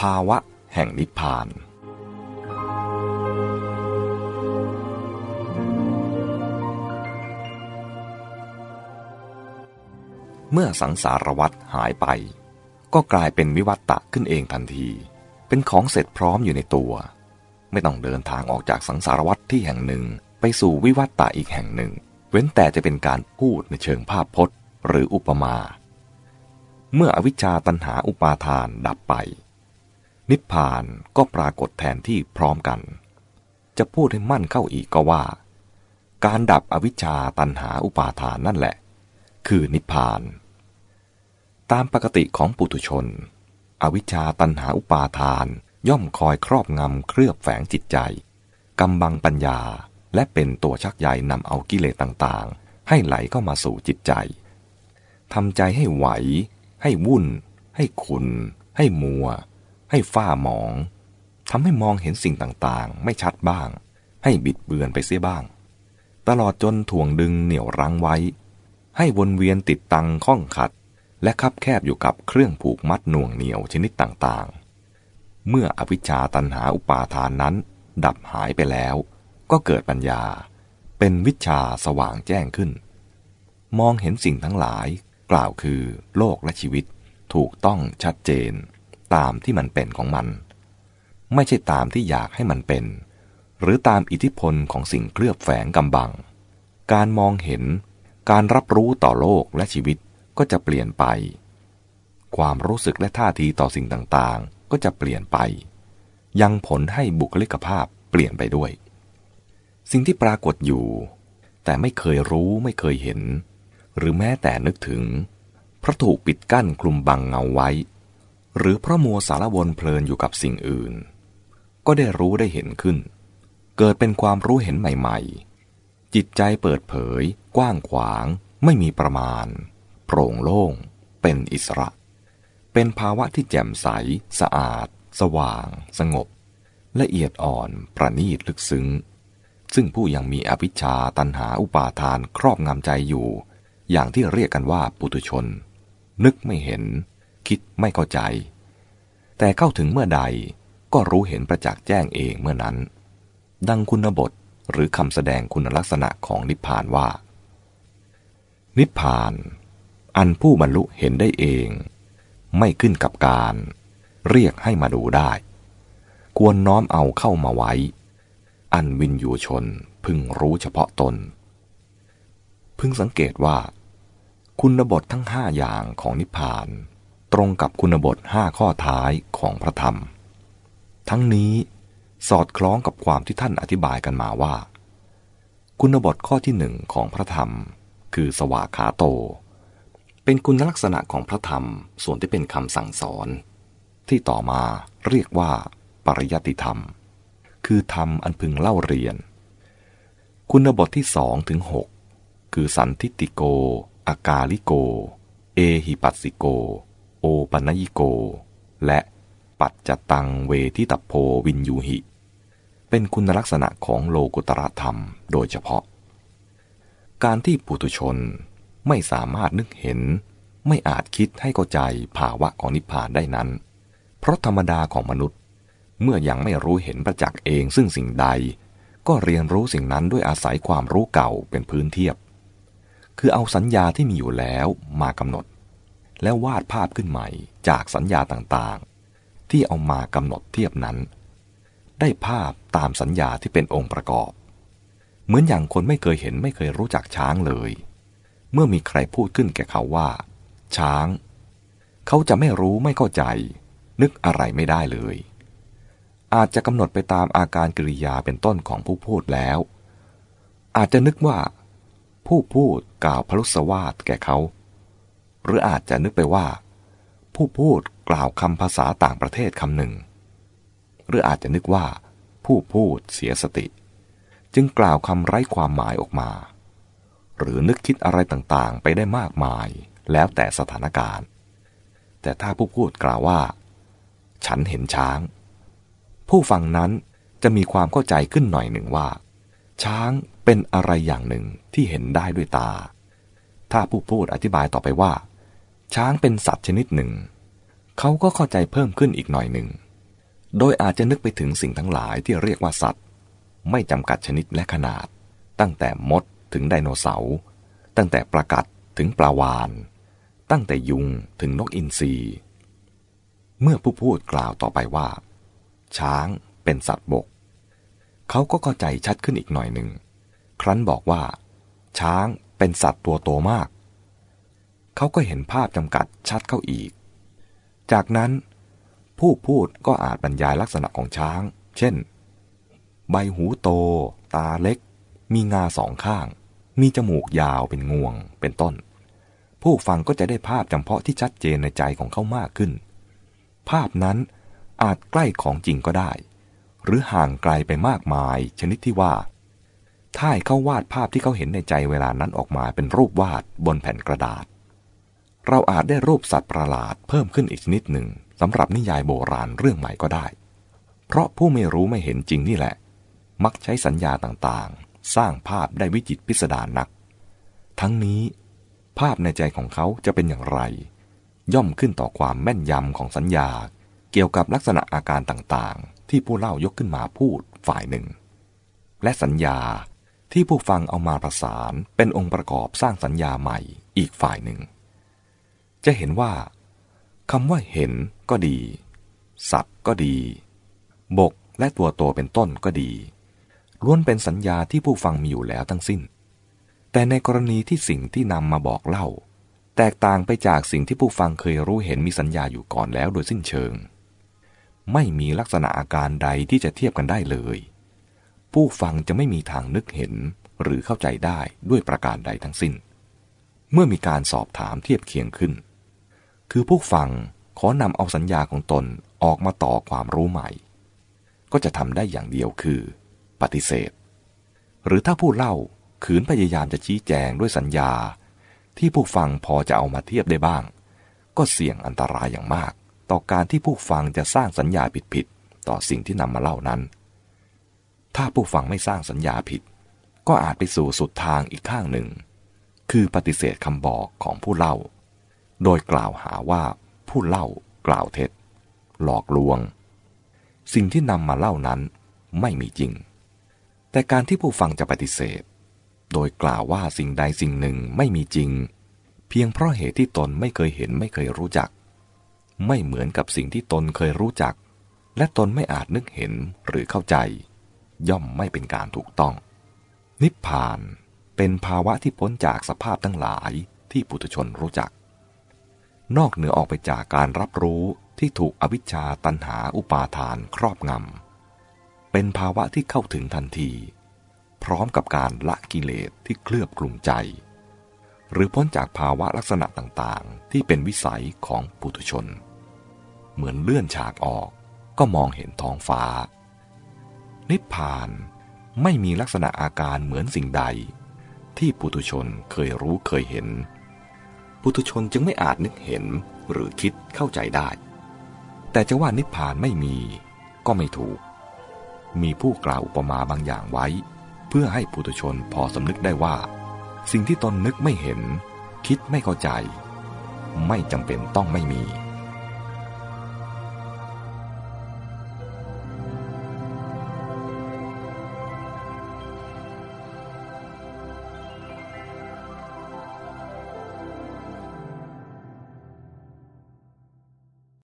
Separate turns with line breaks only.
ภาวะแห่งนิพพาน เมื่อสังสารวัฏหายไป ก็กลายเป็นวิวัตตะขึ้นเองทันที เป็นของเสร็จพร้อมอยู่ในตัว ไม่ต้องเดินทางออกจากสังสารวัฏที่แห่งหนึ่งไปสู่วิวัตตะอีกแห่งหนึ่ง เว้นแต่จะเป็นการพูดในเชิงภาพพจน์ หรืออุปมา เมื่ออวิชชาตันหาอุปาทานดับไป นิพพานก็ปรากฏแทนที่พร้อมกัน จะพูดให้มั่นเข้าอีกก็ว่า การดับอวิชชาตันหาอุปาทานนั่นแหละ คือนิพพาน ตามปกติของปุถุชน อวิชชาตันหาอุปาทานย่อมคอยครอบงำเคลือบแฝงจิตใจกำบังปัญญาและเป็นตัวชักใยนำเอากิเลสต่างๆ ให้ไหลเข้ามาสู่จิตใจทำใจให้ไหว ให้วุ่น ให้ขุนให้มัว ให้ฝ้าหมองทำให้มองเห็นสิ่งต่างๆ ไม่ชัดบ้าง ให้บิดเบือนไปเสียบ้าง ตลอดจนถ่วงดึงเหนี่ยวรั้งไว้ ให้วนเวียนติดตังข้องขัด และคับแคบอยู่กับเครื่องผูกมัดหน่วงเหนียวชนิดต่างๆ เมื่ออวิชชาตันหาอุปาทานนั้น ดับหายไปแล้ว ก็เกิดปัญญา เป็นวิชาสว่างแจ้งขึ้น มองเห็นสิ่งทั้งหลาย กล่าวคือโลกและชีวิต ถูกต้องชัดเจน ตามที่มันเป็นของมัน ไม่ใช่ตามที่อยากให้มันเป็น หรือตามอิทธิพลของสิ่งเคลือบแฝงกำบัง การมองเห็น การรับรู้ต่อโลกและชีวิตก็จะเปลี่ยนไป ความรู้สึกและท่าทีต่อสิ่งต่างๆ ก็จะเปลี่ยนไป ยังผลให้บุคลิกภาพเปลี่ยนไปด้วย สิ่งที่ปรากฏอยู่ แต่ไม่เคยรู้ไม่เคยเห็น หรือแม้แต่นึกถึง เพราะถูกปิดกั้นคลุมบังเงาไว้ หรือเพราะมัวสารวนเพลินอยู่กับสิ่งอื่น ก็ได้รู้ได้เห็นขึ้น เกิดเป็นความรู้เห็นใหม่ๆ จิตใจเปิดเผย กว้างขวาง ไม่มีประมาณ โปร่งโล่ง เป็นอิสระ เป็นภาวะที่แจ่มใส สะอาด สว่าง สงบ ละเอียดอ่อน ประณีตลึกซึ้ง ซึ่งผู้ยังมีอภิชาตันหาอุปาทานครอบงำใจอยู่ อย่างที่เรียกกันว่าปุตุชน นึกไม่เห็น คิดไม่เข้าใจ แต่เข้าถึงเมื่อใดก็รู้เห็นประจักษ์แจ้งเองเมื่อนั้น ดังคุณบทหรือคำแสดงคุณลักษณะของนิพพานว่า นิพพาน อันผู้บรรลุเห็นได้เอง ไม่ขึ้นกับการ เรียกให้มาดูได้ ควรน้อมเอาเข้ามาไว้ อันวินยูชนพึงรู้เฉพาะตน พึงสังเกตว่า คุณบททั้งห้าอย่างของนิพพาน ตรงกับคุณบทห้าข้อท้ายของพระธรรม ทั้งนี้สอดคล้องกับความที่ท่านอธิบายกันมาว่า คุณบทข้อที่หนึ่งของพระธรรม คือสวากขาโต เป็นคุณลักษณะของพระธรรมส่วนที่เป็นคำสั่งสอน ที่ต่อมาเรียกว่า ปริยัติธรรม คือธรรมอันพึงเล่าเรียน คุณบทที่สองถึงหกคือสันทิติโก อากาลิโก เอหิปัสสิโก โอปัญญิโก และปัจจตังเวทิตโพวินยูหิ เป็นคุณลักษณะของโลกุตระธรรมโดยเฉพาะ การที่ปุถุชนไม่สามารถนึกเห็น ไม่อาจคิดให้เข้าใจภาวะของนิพพานได้นั้น เพราะธรรมดาของมนุษย์ เมื่อยังไม่รู้เห็นประจักษ์เองซึ่งสิ่งใด ก็เรียนรู้สิ่งนั้นด้วยอาศัยความรู้เก่าเป็นพื้นเทียบ คือเอาสัญญาที่มีอยู่แล้วมากำหนด แล้ววาดภาพขึ้นใหม่จากสัญญาต่างๆ ที่เอามากำหนดเทียบนั้น ได้ภาพตามสัญญาที่เป็นองค์ประกอบ เหมือนอย่างคนไม่เคยเห็นไม่เคยรู้จักช้างเลย เมื่อมีใครพูดขึ้นแก่เขาว่า ช้าง เขาจะไม่รู้ไม่เข้าใจ นึกอะไรไม่ได้เลย อาจจะกำหนดไปตามอาการกริยาเป็นต้นของผู้พูดแล้ว อาจจะนึกว่า ผู้พูดกล่าวพลุสวาสแก่เขา หรืออาจจะนึกไปว่า ผู้พูดกล่าวคำภาษาต่างประเทศคำหนึ่ง หรืออาจจะนึกว่า ผู้พูดเสียสติ จึงกล่าวคำไร้ความหมายออกมา หรือนึกคิดอะไรต่างๆ ไปได้มากมาย แล้วแต่สถานการณ์ แต่ถ้าผู้พูดกล่าวว่า ฉันเห็นช้าง ผู้ฟังนั้นจะมีความเข้าใจขึ้นหน่อยหนึ่งว่า ช้างเป็นอะไรอย่างหนึ่งที่เห็นได้ด้วยตา ถ้าผู้พูดอธิบายต่อไปว่า ช้างเป็นสัตว์ชนิดหนึ่ง เขาก็เข้าใจเพิ่มขึ้นอีกหน่อยหนึ่ง โดยอาจจะนึกไปถึงสิ่งทั้งหลายที่เรียกว่าสัตว์ ไม่จำกัดชนิดและขนาด ตั้งแต่มดถึงไดโนเสาร์ ตั้งแต่ปลากัดถึงปลาวาน ตั้งแต่ยุงถึงนกอินทรี เมื่อผู้พูดกล่าวต่อไปว่า ช้างเป็นสัตว์บก เขาก็เข้าใจชัดขึ้นอีกหน่อยหนึ่ง ครั้นบอกว่า ช้างเป็นสัตว์ตัวโตมาก เขาก็เห็นภาพจำกัดชัดเข้าอีก จากนั้น ผู้พูดก็อาจบรรยายลักษณะของช้าง เช่น ใบหูโต ตาเล็ก มีงาสองข้าง มีจมูกยาวเป็นงวง เป็นต้น ผู้ฟังก็จะได้ภาพจำเพาะที่ชัดเจนในใจของเขามากขึ้น ภาพนั้นอาจใกล้ของจริงก็ได้ หรือห่างไกลไปมากมาย ชนิดที่ว่าถ้าเขาวาดภาพที่เขาเห็นในใจเวลานั้นออกมาเป็นรูปวาดบนแผ่นกระดาษ เราอาจได้รูปสัตว์ประหลาดเพิ่มขึ้นอีกชนิดหนึ่งสำหรับนิยายโบราณเรื่องใหม่ก็ได้ เพราะผู้ไม่รู้ไม่เห็นจริงนี่แหละ มักใช้สัญญาต่างๆ สร้างภาพได้วิจิตพิสดารนัก ทั้งนี้ ภาพในใจของเขาจะเป็นอย่างไร ย่อมขึ้นต่อความแม่นยำของสัญญา เกี่ยวกับลักษณะอาการต่างๆ ที่ผู้เล่ายกขึ้นมาพูดฝ่ายหนึ่ง และสัญญาที่ผู้ฟังเอามาประสานเป็นองค์ประกอบสร้างสัญญาใหม่อีกฝ่ายหนึ่ง จะเห็นว่าคำว่าเห็นก็ดี สัตว์ก็ดี บกและตัวโตเป็นต้นก็ดี ล้วนเป็นสัญญาที่ผู้ฟังมีอยู่แล้วทั้งสิ้น แต่ในกรณีที่สิ่งที่นำมาบอกเล่า แตกต่างไปจากสิ่งที่ผู้ฟังเคยรู้เห็นมีสัญญาอยู่ก่อนแล้วโดยสิ้นเชิง ไม่มีลักษณะอาการใดที่จะเทียบกันได้เลย ผู้ฟังจะไม่มีทางนึกเห็นหรือเข้าใจได้ด้วยประการใดทั้งสิ้น เมื่อมีการสอบถามเทียบเคียงขึ้น คือผู้ฟังขอนำเอาสัญญาของตนออกมาต่อความรู้ใหม่ ก็จะทำได้อย่างเดียวคือ ปฏิเสธ หรือถ้าผู้เล่าขืนพยายามจะชี้แจงด้วยสัญญา ที่ผู้ฟังพอจะเอามาเทียบได้บ้าง ก็เสี่ยงอันตรายอย่างมาก ต่อการที่ผู้ฟังจะสร้างสัญญาผิดๆต่อสิ่งที่นำมาเล่านั้น ถ้าผู้ฟังไม่สร้างสัญญาผิด ก็อาจไปสู่สุดทางอีกข้างหนึ่ง คือปฏิเสธคำบอกของผู้เล่า โดยกล่าวหาว่าผู้เล่ากล่าวเท็จ หลอกลวง สิ่งที่นำมาเล่านั้นไม่มีจริง แต่การที่ผู้ฟังจะปฏิเสธ โดยกล่าวว่าสิ่งใดสิ่งหนึ่งไม่มีจริง เพียงเพราะเหตุที่ตนไม่เคยเห็นไม่เคยรู้จัก ไม่เหมือนกับสิ่งที่ตนเคยรู้จัก และตนไม่อาจนึกเห็นหรือเข้าใจ ย่อมไม่เป็นการถูกต้อง นิพพานเป็นภาวะที่พ้นจากสภาพทั้งหลายที่ปุถุชนรู้จัก นอกเหนือออกไปจากการรับรู้ที่ถูกอวิชชาตันหาอุปาทานครอบงำ เป็นภาวะที่เข้าถึงทันที พร้อมกับการละกิเลสที่เคลือบกลุ่มใจ หรือพ้นจากภาวะลักษณะต่างๆ ที่เป็นวิสัยของปุถุชน เหมือนเลื่อนฉากออกก็มองเห็นท้องฟ้า นิพพานไม่มีลักษณะอาการเหมือนสิ่งใด ที่ปุถุชนเคยรู้เคยเห็น ปุถุชนจึงไม่อาจนึกเห็นหรือคิดเข้าใจได้ แต่จะว่านิพพานไม่มีก็ไม่ถูก มีผู้กล่าวอุปมาบางอย่างไว้ เพื่อให้ปุถุชนพอสำนึกได้ว่า สิ่งที่ตนนึกไม่เห็น คิดไม่เข้าใจ ไม่จำเป็นต้องไม่มี